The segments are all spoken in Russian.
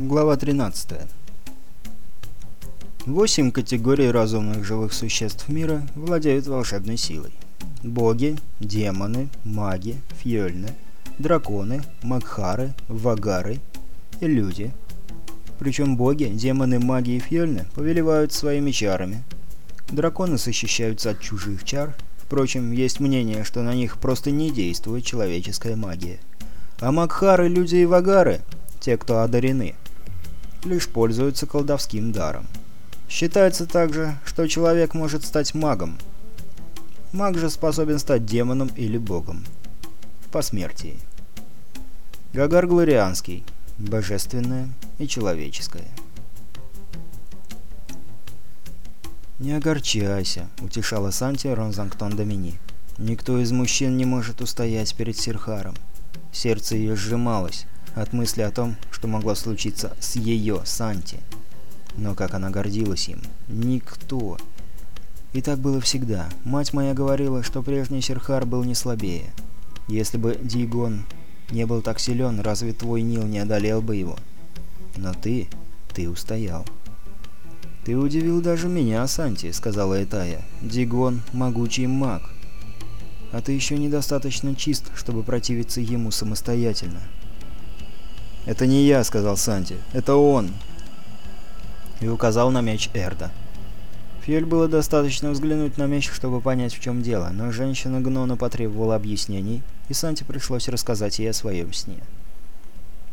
Глава 13. Восемь категорий разумных живых существ мира владеют волшебной силой. Боги, демоны, маги, фьёльны, драконы, макхары, вагары и люди. Причем боги, демоны, маги и фьёльны повелевают своими чарами. Драконы защищаются от чужих чар, впрочем, есть мнение, что на них просто не действует человеческая магия. А макхары, люди и вагары, те, кто одарены – лишь пользуются колдовским даром. Считается также, что человек может стать магом. Маг же способен стать демоном или богом. По смерти. Гагар Глорианский. Божественное и человеческое. «Не огорчайся», — утешала Санти Ронзангтон Домини. «Никто из мужчин не может устоять перед Сирхаром». Сердце ее сжималось от мысли о том, что могло случиться с ее Санти. Но как она гордилась им. Никто. И так было всегда. Мать моя говорила, что прежний Серхар был не слабее. Если бы Дигон не был так силен, разве твой Нил не одолел бы его? Но ты... ты устоял. «Ты удивил даже меня, Санти», — сказала Этая. «Дигон — могучий маг. А ты еще недостаточно чист, чтобы противиться ему самостоятельно». «Это не я», — сказал Санти. «Это он». И указал на меч Эрда. Фьель было достаточно взглянуть на меч, чтобы понять, в чем дело, но женщина Гнона потребовала объяснений, и Санти пришлось рассказать ей о своем сне.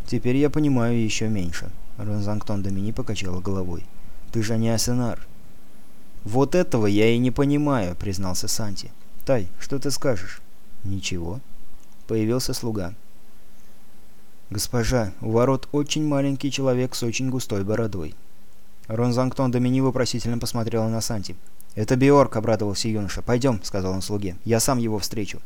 «Теперь я понимаю еще меньше», — Ронзангтон Домини покачала головой. «Ты же не Асенар». «Вот этого я и не понимаю», — признался Санти. «Тай, что ты скажешь?» «Ничего». Появился слуга. «Госпожа, у ворот очень маленький человек с очень густой бородой». Ронзангтон Домини вопросительно посмотрела на Санти. «Это Биорк», — обрадовался юноша. «Пойдем», — сказал он слуге. «Я сам его встречу».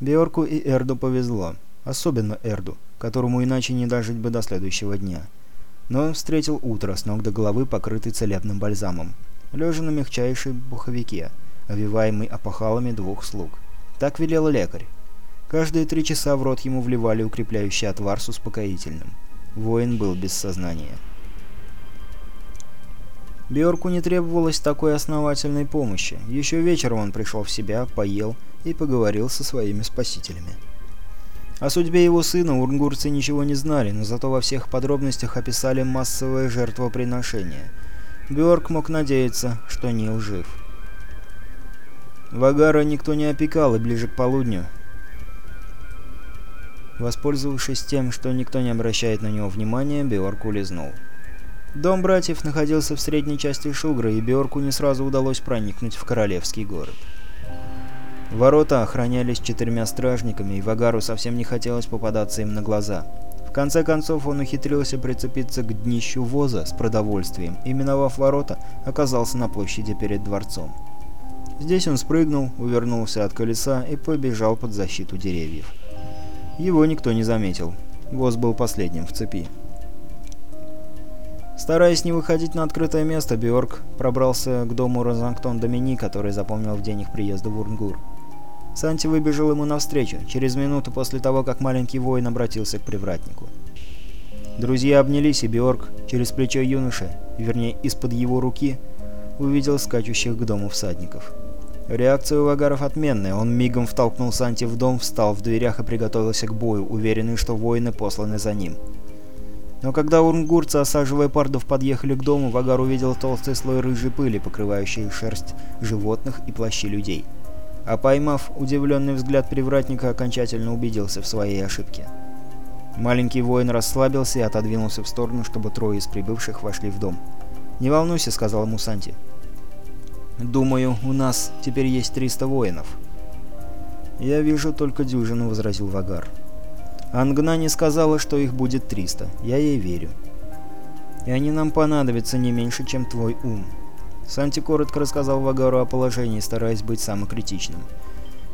Биорку и Эрду повезло. Особенно Эрду, которому иначе не дожить бы до следующего дня. Но он встретил утро с ног до головы, покрытый целебным бальзамом, лежа на мягчайшей пуховике, овиваемый опахалами двух слуг. Так велел лекарь. Каждые три часа в рот ему вливали укрепляющий отвар с успокоительным. Воин был без сознания. Бьорку не требовалось такой основательной помощи. Еще вечером он пришел в себя, поел и поговорил со своими спасителями. О судьбе его сына урнгурцы ничего не знали, но зато во всех подробностях описали массовое жертвоприношение. Бьорк мог надеяться, что Нил жив. Вагара никто не опекал, и ближе к полудню Воспользовавшись тем, что никто не обращает на него внимания, Биорк улизнул. Дом братьев находился в средней части Шугра, и Биорку не сразу удалось проникнуть в королевский город. Ворота охранялись четырьмя стражниками, и Вагару совсем не хотелось попадаться им на глаза. В конце концов он ухитрился прицепиться к днищу воза с продовольствием и, миновав ворота, оказался на площади перед дворцом. Здесь он спрыгнул, увернулся от колеса и побежал под защиту деревьев. Его никто не заметил. Воз был последним в цепи. Стараясь не выходить на открытое место, Бьорк пробрался к дому Розанктон Домини, который запомнил в день их приезда в Урнгур. Санти выбежал ему навстречу, через минуту после того, как маленький воин обратился к привратнику. Друзья обнялись, и Бьорк через плечо юноши, вернее, из-под его руки, увидел скачущих к дому всадников. Реакция у Вагаров отменная. Он мигом втолкнул Санти в дом, встал в дверях и приготовился к бою, уверенный, что воины посланы за ним. Но когда урнгурцы, осаживая пардов, подъехали к дому, Вагар увидел толстый слой рыжей пыли, покрывающий шерсть животных и плащи людей. А поймав удивленный взгляд привратника, окончательно убедился в своей ошибке. Маленький воин расслабился и отодвинулся в сторону, чтобы трое из прибывших вошли в дом. «Не волнуйся», — сказал ему Санти. «Думаю, у нас теперь есть 300 воинов». «Я вижу только дюжину», — возразил Вагар. «Ангна не сказала, что их будет 300. Я ей верю. И они нам понадобятся не меньше, чем твой ум». Санти коротко рассказал Вагару о положении, стараясь быть самокритичным.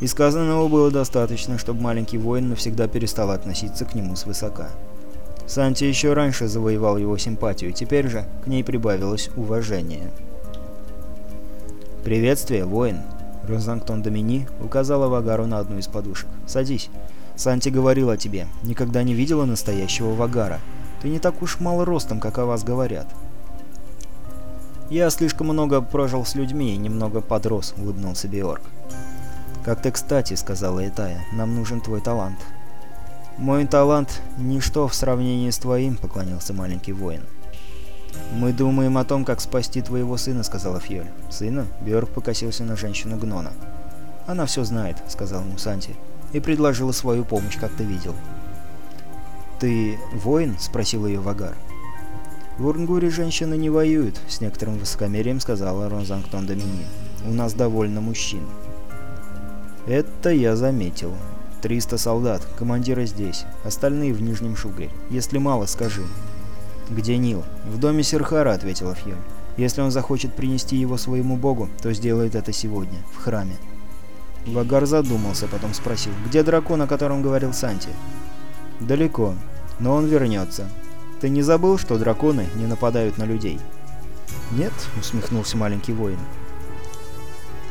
И сказанного было достаточно, чтобы маленький воин навсегда перестал относиться к нему свысока. Санти еще раньше завоевал его симпатию, теперь же к ней прибавилось уважение. «Приветствие, воин!» Розангтон Домини указала Вагару на одну из подушек. «Садись. Санти говорил о тебе. Никогда не видела настоящего Вагара. Ты не так уж мало ростом, как о вас говорят». «Я слишком много прожил с людьми и немного подрос», — улыбнулся Биорг. «Как ты кстати», — сказала Итая, — «нам нужен твой талант». «Мой талант — ничто в сравнении с твоим», — поклонился маленький воин. «Мы думаем о том, как спасти твоего сына», — сказала Фьёль. «Сына?» — Бьорк покосился на женщину Гнона. «Она все знает», — сказал ему Санти, — «и предложила свою помощь, как ты видел». «Ты воин?» — спросил ее Вагар. «В Урнгуре женщины не воюют», — с некоторым высокомерием сказала Розанктон Домини. «У нас довольно мужчин». «Это я заметил. Триста солдат, командиры здесь, остальные в Нижнем Шугре. Если мало, скажи». «Где Нил?» «В доме Серхара», — ответила Фьёль. «Если он захочет принести его своему богу, то сделает это сегодня, в храме». Вагар задумался, потом спросил, «Где дракон, о котором говорил Санти?» «Далеко но он вернется. Ты не забыл, что драконы не нападают на людей?» «Нет», — усмехнулся маленький воин.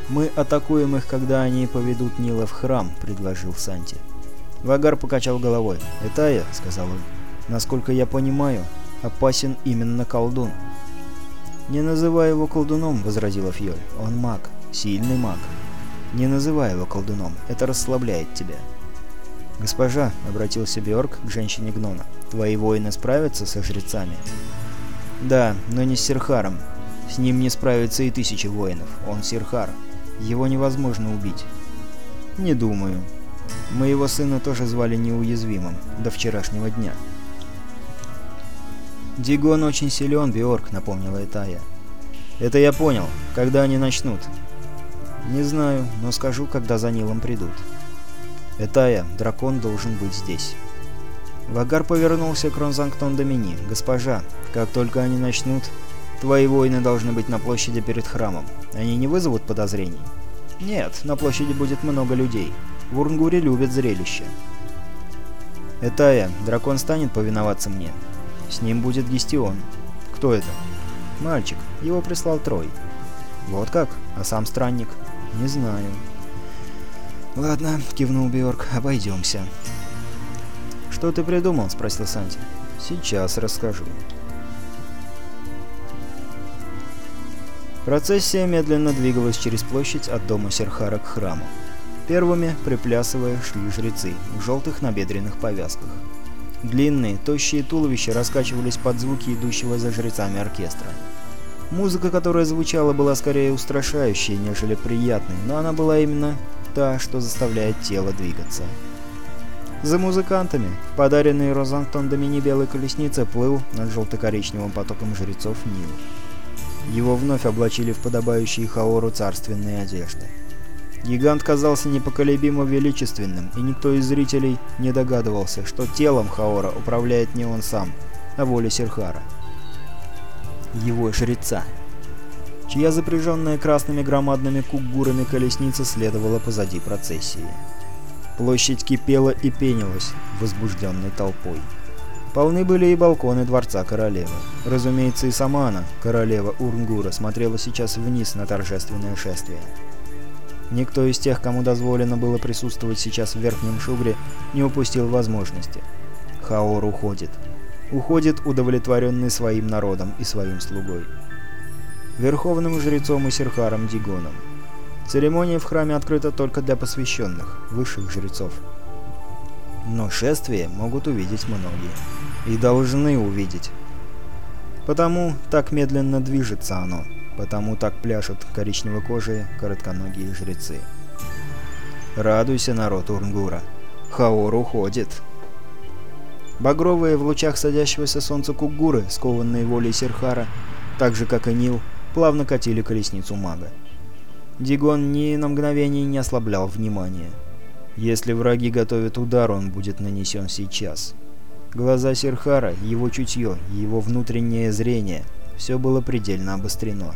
«Мы атакуем их, когда они поведут Нила в храм», — предложил Санти. Вагар покачал головой. «Это я», — сказал он. «Насколько я понимаю, опасен именно колдун». «Не называй его колдуном», — возразила Фьоль. «Он маг, сильный маг. Не называй его колдуном, это расслабляет тебя». «Госпожа», — обратился Бьорк к женщине Гнона, — «твои воины справятся со жрецами?» «Да, но не с Сирхаром. С ним не справится и тысячи воинов. Он Сирхар. Его невозможно убить». «Не думаю. Моего сына тоже звали неуязвимым до вчерашнего дня». «Дигон очень силен, Биорг», — напомнила Этая. «Это я понял. Когда они начнут?» «Не знаю, но скажу, когда за Нилом придут». «Этая, дракон должен быть здесь». Вагар повернулся к Ронзангтон Домини. «Госпожа, как только они начнут, твои воины должны быть на площади перед храмом. Они не вызовут подозрений?» «Нет, на площади будет много людей. В Урнгуре любят зрелище». «Этая, дракон станет повиноваться мне. С ним будет Гестион». «Кто это?» «Мальчик. Его прислал Трой». «Вот как? А сам странник?» «Не знаю». «Ладно», — кивнул Бьорк, — «обойдемся». «Что ты придумал?» — спросил Санти. «Сейчас расскажу». Процессия медленно двигалась через площадь от дома Серхара к храму. Первыми, приплясывая, шли жрецы в желтых набедренных повязках. Длинные, тощие туловища раскачивались под звуки идущего за жрецами оркестра. Музыка, которая звучала, была скорее устрашающей, нежели приятной, но она была именно та, что заставляет тело двигаться. За музыкантами, подаренный Розантон Домини белой плыл над желто-коричневым потоком жрецов Нил. Его вновь облачили в подобающие Хаору царственные одежды. Гигант казался непоколебимо величественным, и никто из зрителей не догадывался, что телом Хаора управляет не он сам, а воля Серхара. Его жреца чья запряженная красными громадными кугурами колесница следовала позади процессии. Площадь кипела и пенилась возбужденной толпой. Полны были и балконы дворца королевы. Разумеется, и сама она, королева Урнгура, смотрела сейчас вниз на торжественное шествие. Никто из тех, кому дозволено было присутствовать сейчас в Верхнем Шугре, не упустил возможности. Хаор уходит. Уходит, удовлетворенный своим народом и своим слугой верховным жрецом и Серхаром Дигоном. Церемония в храме открыта только для посвященных, высших жрецов. Но шествие могут увидеть многие. И должны увидеть. Потому так медленно движется оно. Потому так пляшут коричнево-кожие коротконогие жрецы. Радуйся, народ Урнгура. Хаор уходит. Багровые в лучах садящегося солнца кугуры, скованные волей Серхара, так же как и Нил, плавно катили колесницу мага. Дигон ни на мгновение не ослаблял внимания. Если враги готовят удар, он будет нанесен сейчас. Глаза Серхара, его чутье, его внутреннее зрение – все было предельно обострено.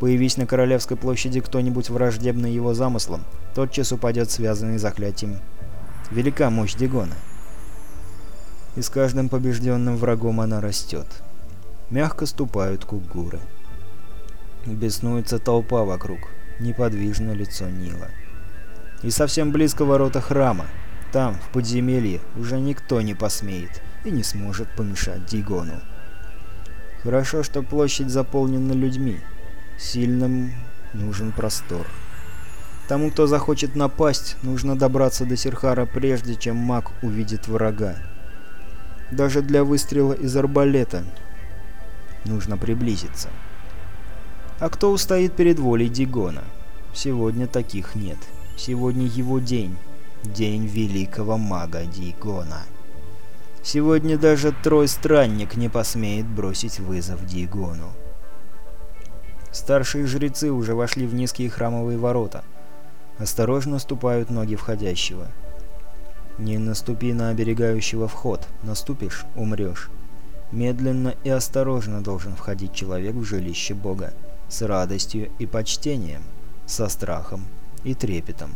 Появись на Королевской площади кто-нибудь враждебный его замыслом, тотчас упадет связанный заклятием. Велика мощь Дигона. И с каждым побежденным врагом она растет. Мягко ступают кугуры. Беснуется толпа вокруг, неподвижно лицо Нила. И совсем близко ворота храма. Там, в подземелье, уже никто не посмеет и не сможет помешать Дигону. Хорошо, что площадь заполнена людьми. Сильным нужен простор. Тому, кто захочет напасть, нужно добраться до Серхара прежде, чем маг увидит врага. Даже для выстрела из арбалета нужно приблизиться. А кто устоит перед волей Дигона? Сегодня таких нет. Сегодня его день. День великого мага Дигона. Сегодня даже трой-странник не посмеет бросить вызов Дигону. Старшие жрецы уже вошли в низкие храмовые ворота. Осторожно ступают ноги входящего. Не наступи на оберегающего вход. Наступишь — умрешь. Медленно и осторожно должен входить человек в жилище Бога. С радостью и почтением. Со страхом и трепетом.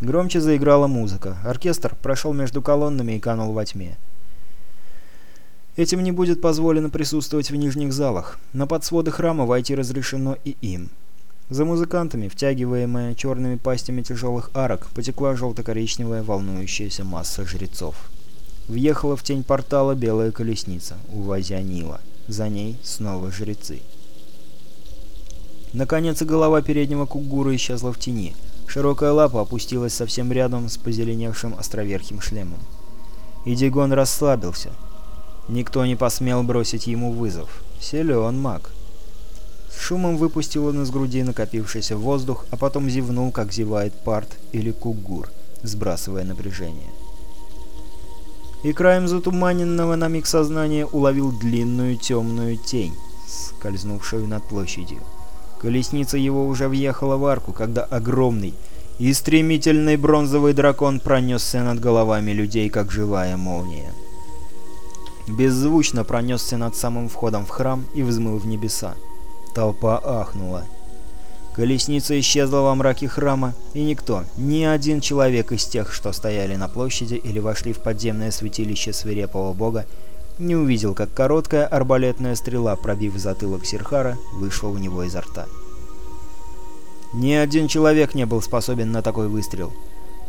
Громче заиграла музыка. Оркестр прошел между колоннами и канул во тьме. Этим не будет позволено присутствовать в нижних залах. На подсводы храма войти разрешено и им. За музыкантами, втягиваемая черными пастями тяжелых арок, потекла желто-коричневая волнующаяся масса жрецов. Въехала в тень портала белая колесница, увозя Нила. За ней снова жрецы. Наконец и голова переднего кугура исчезла в тени — Широкая лапа опустилась совсем рядом с позеленевшим островерхим шлемом. И Дигон расслабился. Никто не посмел бросить ему вызов. Силен маг. С шумом выпустил он из груди накопившийся воздух, а потом зевнул, как зевает парт или кугур, сбрасывая напряжение. И краем затуманенного на миг сознания уловил длинную темную тень, скользнувшую над площадью. Колесница его уже въехала в арку, когда огромный и стремительный бронзовый дракон пронесся над головами людей, как живая молния. Беззвучно пронесся над самым входом в храм и взмыл в небеса. Толпа ахнула. Колесница исчезла во мраке храма, и никто, ни один человек из тех, что стояли на площади или вошли в подземное святилище свирепого бога, не увидел, как короткая арбалетная стрела, пробив затылок Сирхара, вышла у него изо рта. Ни один человек не был способен на такой выстрел.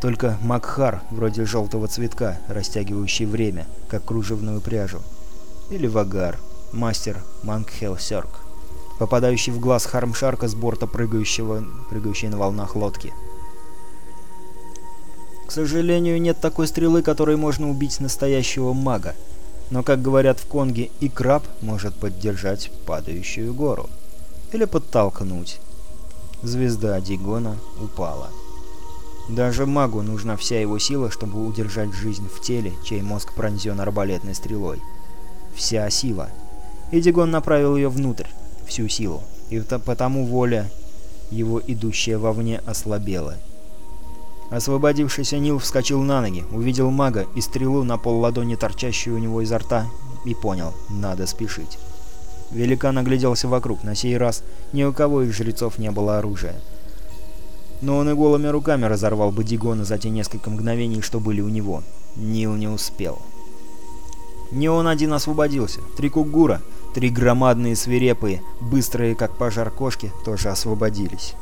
Только Макхар, вроде желтого цветка, растягивающий время, как кружевную пряжу. Или Вагар, мастер Мангхелсерк, попадающий в глаз Хармшарка с борта прыгающего, прыгающей на волнах лодки. К сожалению, нет такой стрелы, которой можно убить настоящего мага. Но, как говорят в Конге, и краб может поддержать падающую гору. Или подтолкнуть. Звезда Дигона упала. Даже магу нужна вся его сила, чтобы удержать жизнь в теле, чей мозг пронзен арбалетной стрелой. Вся сила. И Дигон направил ее внутрь, всю силу. И потому воля его, идущая вовне, ослабела. Освободившийся Нил вскочил на ноги, увидел мага и стрелу на пол ладони, торчащую у него изо рта, и понял — надо спешить. Великан огляделся вокруг, на сей раз ни у кого из жрецов не было оружия. Но он и голыми руками разорвал бы Дигона за те несколько мгновений, что были у него. Нил не успел. Не он один освободился. Три кугура, три громадные свирепые, быстрые, как пожар кошки, тоже освободились.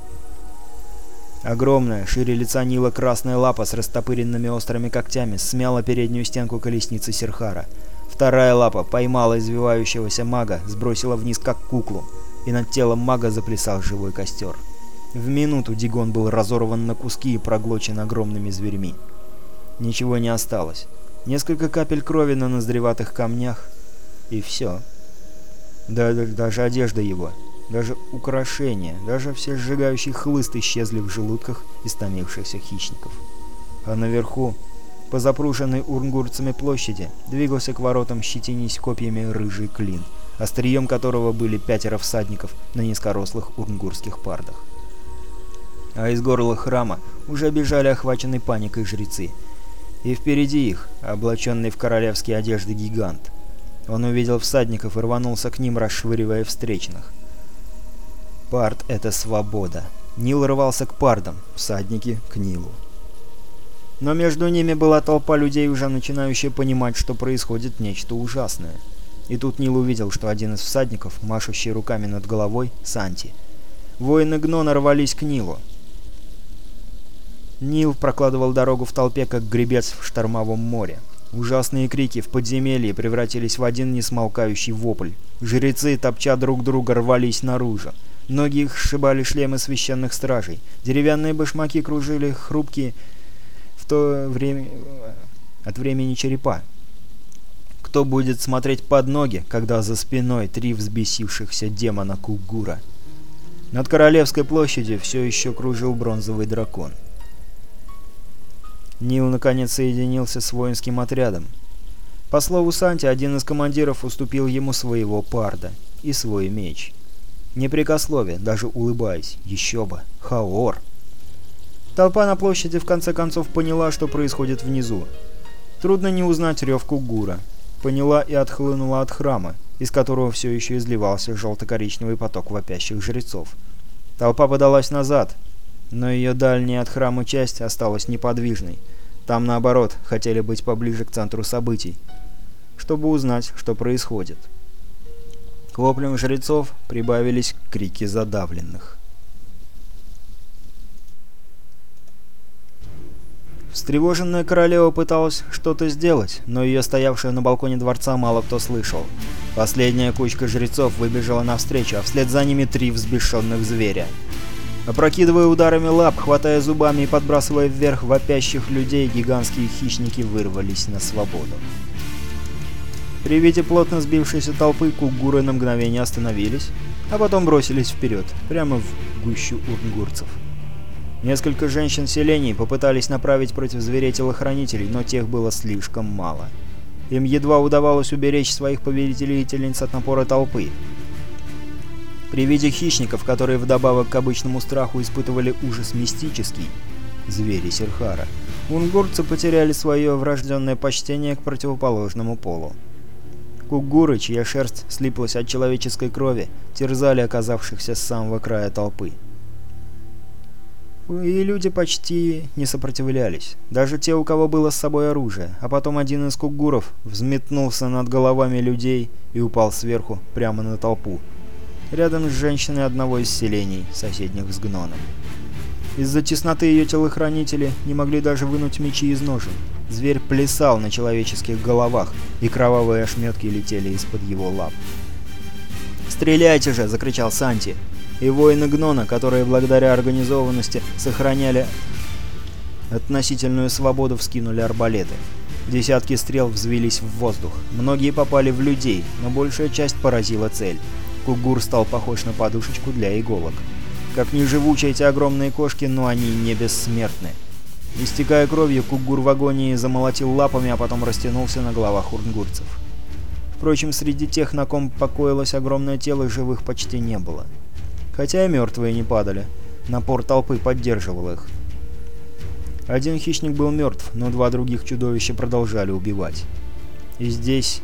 Огромная, шире лица Нила красная лапа с растопыренными острыми когтями смяла переднюю стенку колесницы Серхара. Вторая лапа поймала извивающегося мага, сбросила вниз как куклу, и над телом мага заплясал живой костер. В минуту Дигон был разорван на куски и проглочен огромными зверьми. Ничего не осталось. Несколько капель крови на ноздреватых камнях, и все. Да, даже одежда его даже украшения, даже все сжигающие хлыст исчезли в желудках истомившихся хищников. А наверху, по запруженной урнгурцами площади, двигался к воротам щетинись копьями рыжий клин, острием которого были пятеро всадников на низкорослых урнгурских пардах. А из горла храма уже бежали охваченные паникой жрецы. И впереди их, облаченный в королевские одежды гигант. Он увидел всадников и рванулся к ним, расшвыривая встречных. Парт — это свобода. Нил рвался к пардам, всадники — к Нилу. Но между ними была толпа людей, уже начинающая понимать, что происходит нечто ужасное. И тут Нил увидел, что один из всадников, машущий руками над головой, — Санти. Воины Гнона рвались к Нилу. Нил прокладывал дорогу в толпе, как гребец в штормовом море. Ужасные крики в подземелье превратились в один несмолкающий вопль. Жрецы, топча друг друга, рвались наружу. Ноги их сшибали шлемы священных стражей. Деревянные башмаки кружили хрупкие в то время... от времени черепа. Кто будет смотреть под ноги, когда за спиной три взбесившихся демона Кугура? Над Королевской площадью все еще кружил бронзовый дракон. Нил наконец соединился с воинским отрядом. По слову Санти, один из командиров уступил ему своего парда и свой меч. Непрекословие, даже улыбаясь. Еще бы. Хаор. Толпа на площади в конце концов поняла, что происходит внизу. Трудно не узнать рев Кугура. Поняла и отхлынула от храма, из которого все еще изливался желто-коричневый поток вопящих жрецов. Толпа подалась назад, но ее дальняя от храма часть осталась неподвижной. Там, наоборот, хотели быть поближе к центру событий, чтобы узнать, что происходит. К воплям жрецов прибавились крики задавленных. Встревоженная королева пыталась что-то сделать, но ее стоявшая на балконе дворца мало кто слышал. Последняя кучка жрецов выбежала навстречу, а вслед за ними три взбешенных зверя. Опрокидывая ударами лап, хватая зубами и подбрасывая вверх вопящих людей, гигантские хищники вырвались на свободу. При виде плотно сбившейся толпы кугуры на мгновение остановились, а потом бросились вперед, прямо в гущу урнгурцев. Несколько женщин селений попытались направить против зверей телохранителей, но тех было слишком мало. Им едва удавалось уберечь своих повелительниц от напора толпы. При виде хищников, которые вдобавок к обычному страху испытывали ужас мистический, звери Серхара, унгурцы потеряли свое врожденное почтение к противоположному полу. Кугуры, чья шерсть слиплась от человеческой крови, терзали оказавшихся с самого края толпы. И люди почти не сопротивлялись. Даже те, у кого было с собой оружие. А потом один из кугуров взметнулся над головами людей и упал сверху, прямо на толпу. Рядом с женщиной одного из селений, соседних с Гноном. Из-за тесноты ее телохранители не могли даже вынуть мечи из ножен. Зверь плясал на человеческих головах, и кровавые ошметки летели из-под его лап. «Стреляйте же!» — закричал Санти. И воины Гнона, которые благодаря организованности сохраняли относительную свободу, вскинули арбалеты. Десятки стрел взвелись в воздух. Многие попали в людей, но большая часть поразила цель. Кугур стал похож на подушечку для иголок. Как ни живучи эти огромные кошки, но они не бессмертны. Истекая кровью, Кугур в агонии замолотил лапами, а потом растянулся на головах урнгурцев. Впрочем, среди тех, на ком покоилось огромное тело, живых почти не было. Хотя и мертвые не падали. Напор толпы поддерживал их. Один хищник был мертв, но два других чудовища продолжали убивать. И здесь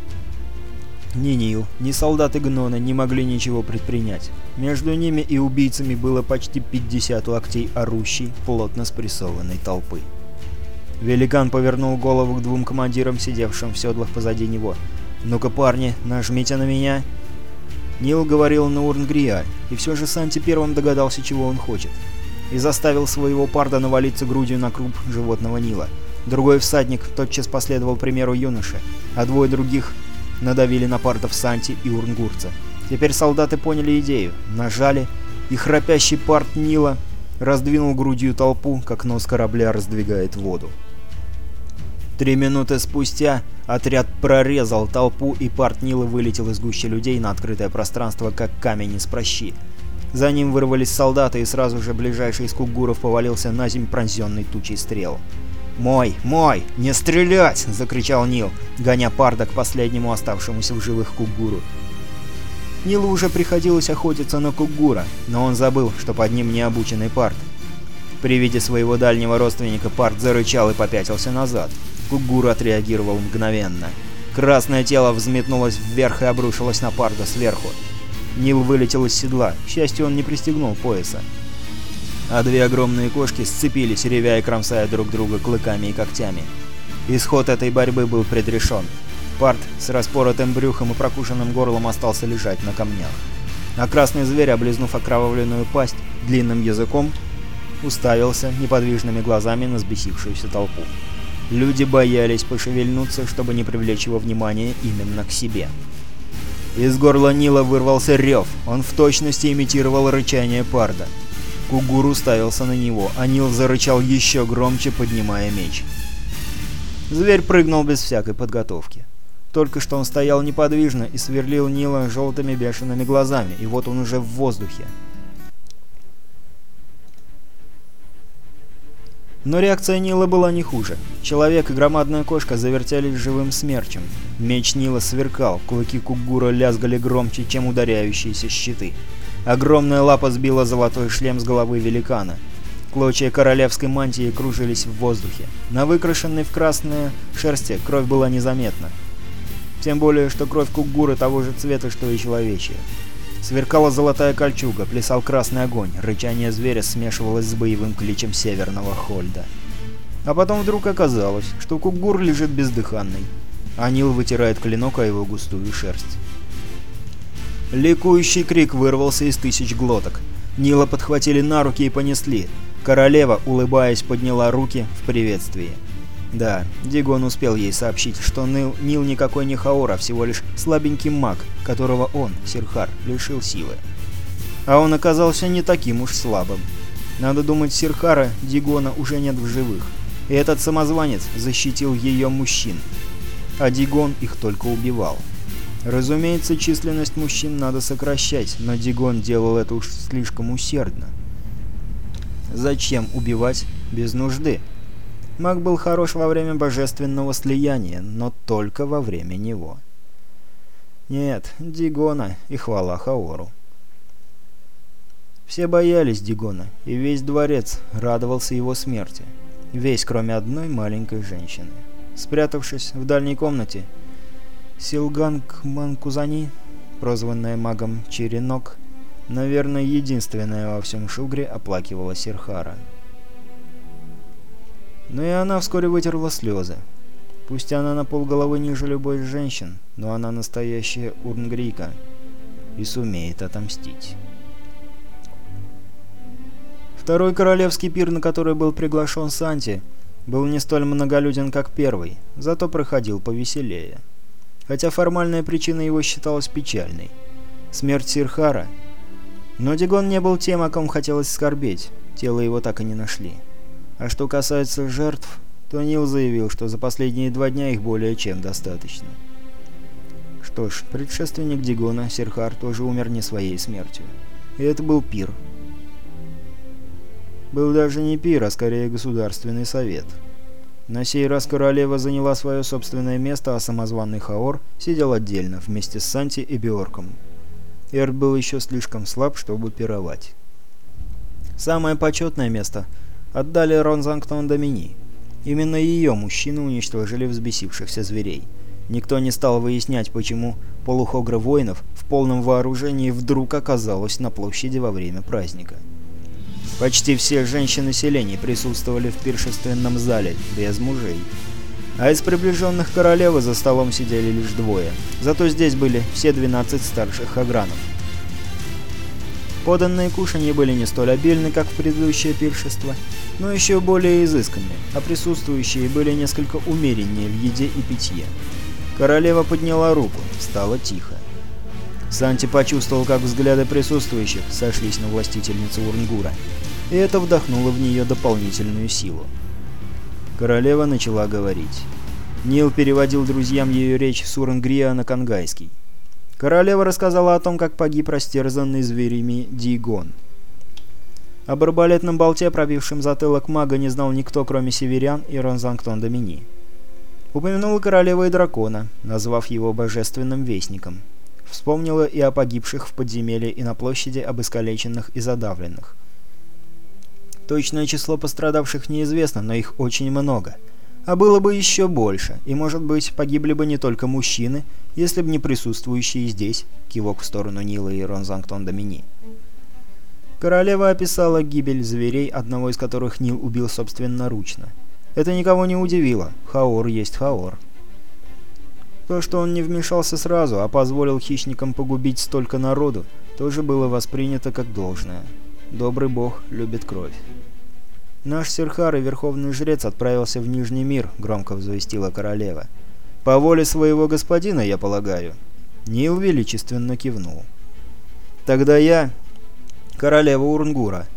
ни Нил, ни солдаты Гнона не могли ничего предпринять. Между ними и убийцами было почти 50 локтей орущей, плотно спрессованной толпы. Великан повернул голову к двум командирам, сидевшим в седлах позади него. «Ну-ка, парни, нажмите на меня!» Нил говорил на Урнгриа, и все же Санти первым догадался, чего он хочет. И заставил своего парда навалиться грудью на круп животного Нила. Другой всадник тотчас последовал примеру юноши, а двое других надавили на пардов Санти и Урнгурца. Теперь солдаты поняли идею, нажали, и храпящий парт Нила раздвинул грудью толпу, как нос корабля раздвигает воду. Три минуты спустя отряд прорезал толпу, и парт Нила вылетел из гущи людей на открытое пространство, как камень из прощи. За ним вырвались солдаты, и сразу же ближайший из кугуров повалился на земь пронзенный тучей стрел. «Мой! Мой! Не стрелять!» — закричал Нил, гоня парда к последнему оставшемуся в живых кугуру. Нилу уже приходилось охотиться на кугура, но он забыл, что под ним необученный пард. При виде своего дальнего родственника пард зарычал и попятился назад. Кугур отреагировал мгновенно. Красное тело взметнулось вверх и обрушилось на парда сверху. Нил вылетел из седла, к счастью, он не пристегнул пояса а две огромные кошки сцепились, ревя и кромсая друг друга клыками и когтями. Исход этой борьбы был предрешен. Парт с распоротым брюхом и прокушенным горлом остался лежать на камнях. А красный зверь, облизнув окровавленную пасть длинным языком, уставился неподвижными глазами на сбесившуюся толпу. Люди боялись пошевельнуться, чтобы не привлечь его внимание именно к себе. Из горла Нила вырвался рев, он в точности имитировал рычание парда. Кугур уставился на него, а Нил зарычал еще громче, поднимая меч. Зверь прыгнул без всякой подготовки. Только что он стоял неподвижно и сверлил Нила желтыми бешеными глазами, и вот он уже в воздухе. Но реакция Нила была не хуже. Человек и громадная кошка завертелись живым смерчем. Меч Нила сверкал, клыки Кугура лязгали громче, чем ударяющиеся щиты. Огромная лапа сбила золотой шлем с головы великана. Клочья королевской мантии кружились в воздухе. На выкрашенной в красное шерсти кровь была незаметна. Тем более, что кровь Кугура того же цвета, что и человечья. Сверкала золотая кольчуга, плясал красный огонь, рычание зверя смешивалось с боевым кличем северного Хольда. А потом вдруг оказалось, что Кугур лежит бездыханный. Анил вытирает клинок о его густую шерсть. Ликующий крик вырвался из тысяч глоток. Нила подхватили на руки и понесли. Королева, улыбаясь, подняла руки в приветствии. Да, Дигон успел ей сообщить, что Нил, Нил никакой не Хаор, а всего лишь слабенький маг, которого он, Сирхар, лишил силы. А он оказался не таким уж слабым. Надо думать, Сирхара Дигона уже нет в живых. И этот самозванец защитил ее мужчин. А Дигон их только убивал. Разумеется, численность мужчин надо сокращать, но Дигон делал это уж слишком усердно. Зачем убивать без нужды? Маг был хорош во время божественного слияния, но только во время него. Нет, Дигона и хвала Хаору. Все боялись Дигона, и весь дворец радовался его смерти. Весь, кроме одной маленькой женщины. Спрятавшись в дальней комнате, Силганг Манкузани, прозванная магом Черенок, наверное, единственная во всем Шугре оплакивала Сирхара. Но и она вскоре вытерла слезы. Пусть она на полголовы ниже любой из женщин, но она настоящая Урнгрика и сумеет отомстить. Второй королевский пир, на который был приглашен Санти, был не столь многолюден, как первый, зато проходил повеселее. Хотя формальная причина его считалась печальной. Смерть Сирхара. Но Дигон не был тем, о ком хотелось скорбеть, тело его так и не нашли. А что касается жертв, то Нил заявил, что за последние два дня их более чем достаточно. Что ж, предшественник Дигона, Серхар, тоже умер не своей смертью. И это был пир. Был даже не пир, а скорее государственный совет. На сей раз королева заняла свое собственное место, а самозваный Хаор сидел отдельно, вместе с Санти и Биорком. Эрд был еще слишком слаб, чтобы пировать. Самое почетное место — отдали Ронзангтон Домини. Именно ее мужчины уничтожили взбесившихся зверей. Никто не стал выяснять, почему полухогра воинов в полном вооружении вдруг оказалось на площади во время праздника. Почти все женщины селений присутствовали в пиршественном зале, без мужей. А из приближенных королевы за столом сидели лишь двое. Зато здесь были все 12 старших хагранов. Поданные кушанья были не столь обильны, как в предыдущее пиршество, но еще более изысканные, а присутствующие были несколько умереннее в еде и питье. Королева подняла руку, стало тихо. Санти почувствовал, как взгляды присутствующих сошлись на властительницу Урнгура, и это вдохнуло в нее дополнительную силу. Королева начала говорить. Нил переводил друзьям ее речь с Урангрия на конгайский. Королева рассказала о том, как погиб растерзанный зверями Дигон. Об арбалетном болте, пробившем затылок мага, не знал никто, кроме северян и Ронзангтон Домини. Упомянула королева и дракона, назвав его божественным вестником. Вспомнила и о погибших в подземелье и на площади об искалеченных и задавленных. Точное число пострадавших неизвестно, но их очень много. А было бы еще больше, и, может быть, погибли бы не только мужчины, если бы не присутствующие здесь, кивок в сторону Нила и Ронзангтон Домини. Королева описала гибель зверей, одного из которых Нил убил собственноручно. Это никого не удивило. Хаор есть Хаор. То, что он не вмешался сразу, а позволил хищникам погубить столько народу, тоже было воспринято как должное. Добрый бог любит кровь. «Наш Серхар и Верховный Жрец отправился в Нижний мир», — громко возвестила королева. «По воле своего господина, я полагаю». Нил величественно кивнул. «Тогда я, королева Урнгура,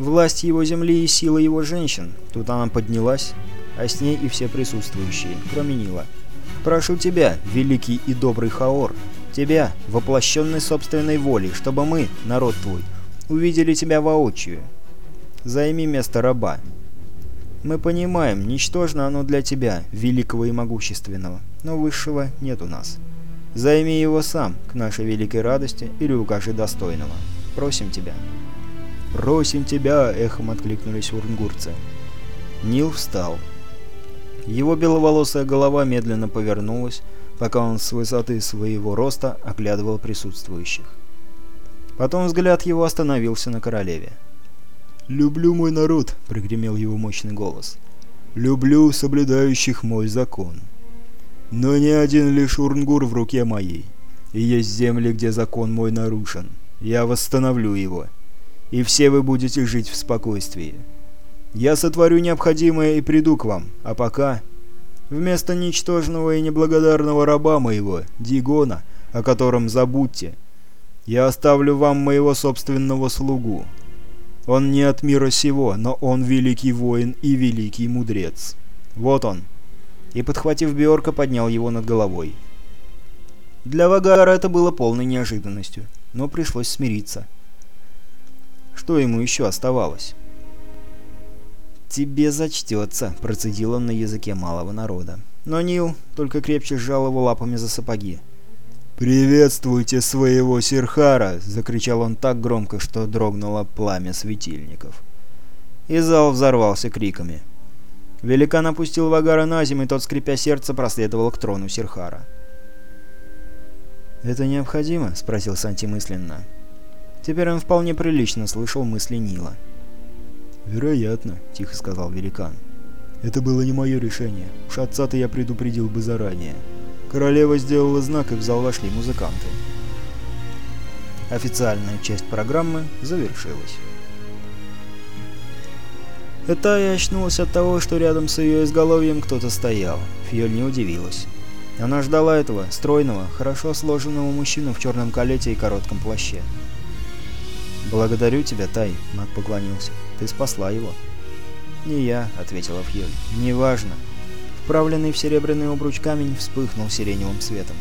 власть его земли и сила его женщин». Тут она поднялась, а с ней и все присутствующие, кроме Нила. «Прошу тебя, великий и добрый Хаор, тебя, воплощенный собственной волей, чтобы мы, народ твой, увидели тебя воочию. Займи место раба. Мы понимаем, ничтожно оно для тебя, великого и могущественного, но высшего нет у нас. Займи его сам, к нашей великой радости, или укажи достойного. Просим тебя». «Просим тебя!» — эхом откликнулись урнгурцы. Нил встал. Его беловолосая голова медленно повернулась, пока он с высоты своего роста оглядывал присутствующих. Потом взгляд его остановился на королеве. «Люблю мой народ», — прогремел его мощный голос. «Люблю соблюдающих мой закон. Но не один лишь Урнгур в руке моей. И есть земли, где закон мой нарушен. Я восстановлю его. И все вы будете жить в спокойствии. Я сотворю необходимое и приду к вам, а пока... Вместо ничтожного и неблагодарного раба моего, Дигона, о котором забудьте, я оставлю вам моего собственного слугу. Он не от мира сего, но он великий воин и великий мудрец. Вот он. И, подхватив Биорка, поднял его над головой. Для Вагара это было полной неожиданностью, но пришлось смириться. Что ему еще оставалось? «Тебе зачтется», — процедил он на языке малого народа. Но Нил только крепче сжал его лапами за сапоги. «Приветствуйте своего Сирхара!» — закричал он так громко, что дрогнуло пламя светильников. И зал взорвался криками. Великан опустил Вагара на землю, и тот, скрипя сердце, проследовал к трону Сирхара. «Это необходимо?» — спросил Санти мысленно. Теперь он вполне прилично слышал мысли Нила. «Вероятно», — тихо сказал великан. «Это было не мое решение. Уж отца-то я предупредил бы заранее. Королева сделала знак, и в зал вошли музыканты». Официальная часть программы завершилась. Этая очнулась от того, что рядом с ее изголовьем кто-то стоял. Фьоль не удивилась. Она ждала этого, стройного, хорошо сложенного мужчину в черном калете и коротком плаще. «Благодарю тебя, Тай», — маг поклонился. «Ты спасла его». «Не я», — ответила Фьюль. «Неважно». Вправленный в серебряный обруч камень вспыхнул сиреневым светом.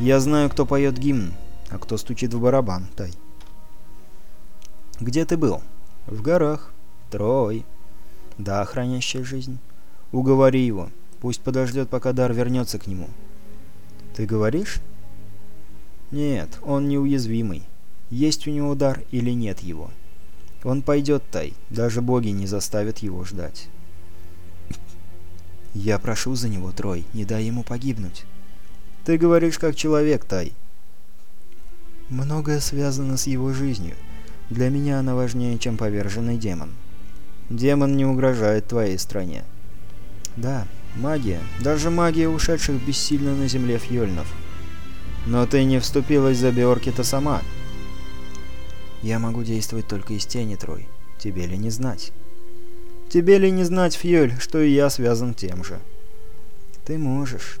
«Я знаю, кто поет гимн, а кто стучит в барабан, Тай». «Где ты был?» «В горах. Трой». «Да, хранящая жизнь». «Уговори его. Пусть подождет, пока дар вернется к нему». «Ты говоришь?» «Нет, он неуязвимый есть у него дар или нет его. Он пойдет, Тай, даже боги не заставят его ждать. Я прошу за него, Трой, не дай ему погибнуть. Ты говоришь как человек, Тай. Многое связано с его жизнью. Для меня она важнее, чем поверженный демон. Демон не угрожает твоей стране. Да, магия, даже магия ушедших бессильно на земле фьёльнов. Но ты не вступилась за Биоркита сама. Я могу действовать только из тени, Трой. Тебе ли не знать? Тебе ли не знать, Фьёль, что и я связан тем же? Ты можешь.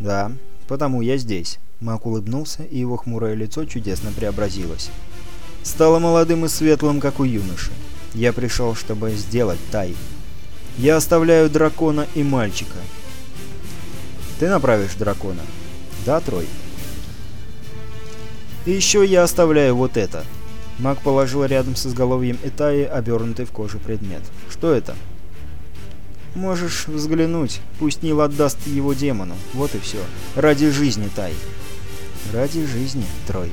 Да, потому я здесь. Мак улыбнулся, и его хмурое лицо чудесно преобразилось. Стало молодым и светлым, как у юноши. Я пришел, чтобы сделать Тай. Я оставляю дракона и мальчика. Ты направишь дракона? Да, Трой? И еще я оставляю вот это. Маг положил рядом с изголовьем Итаи обернутый в кожу предмет. «Что это?» «Можешь взглянуть. Пусть Нил отдаст его демону. Вот и все. Ради жизни, Тай». «Ради жизни, Трой».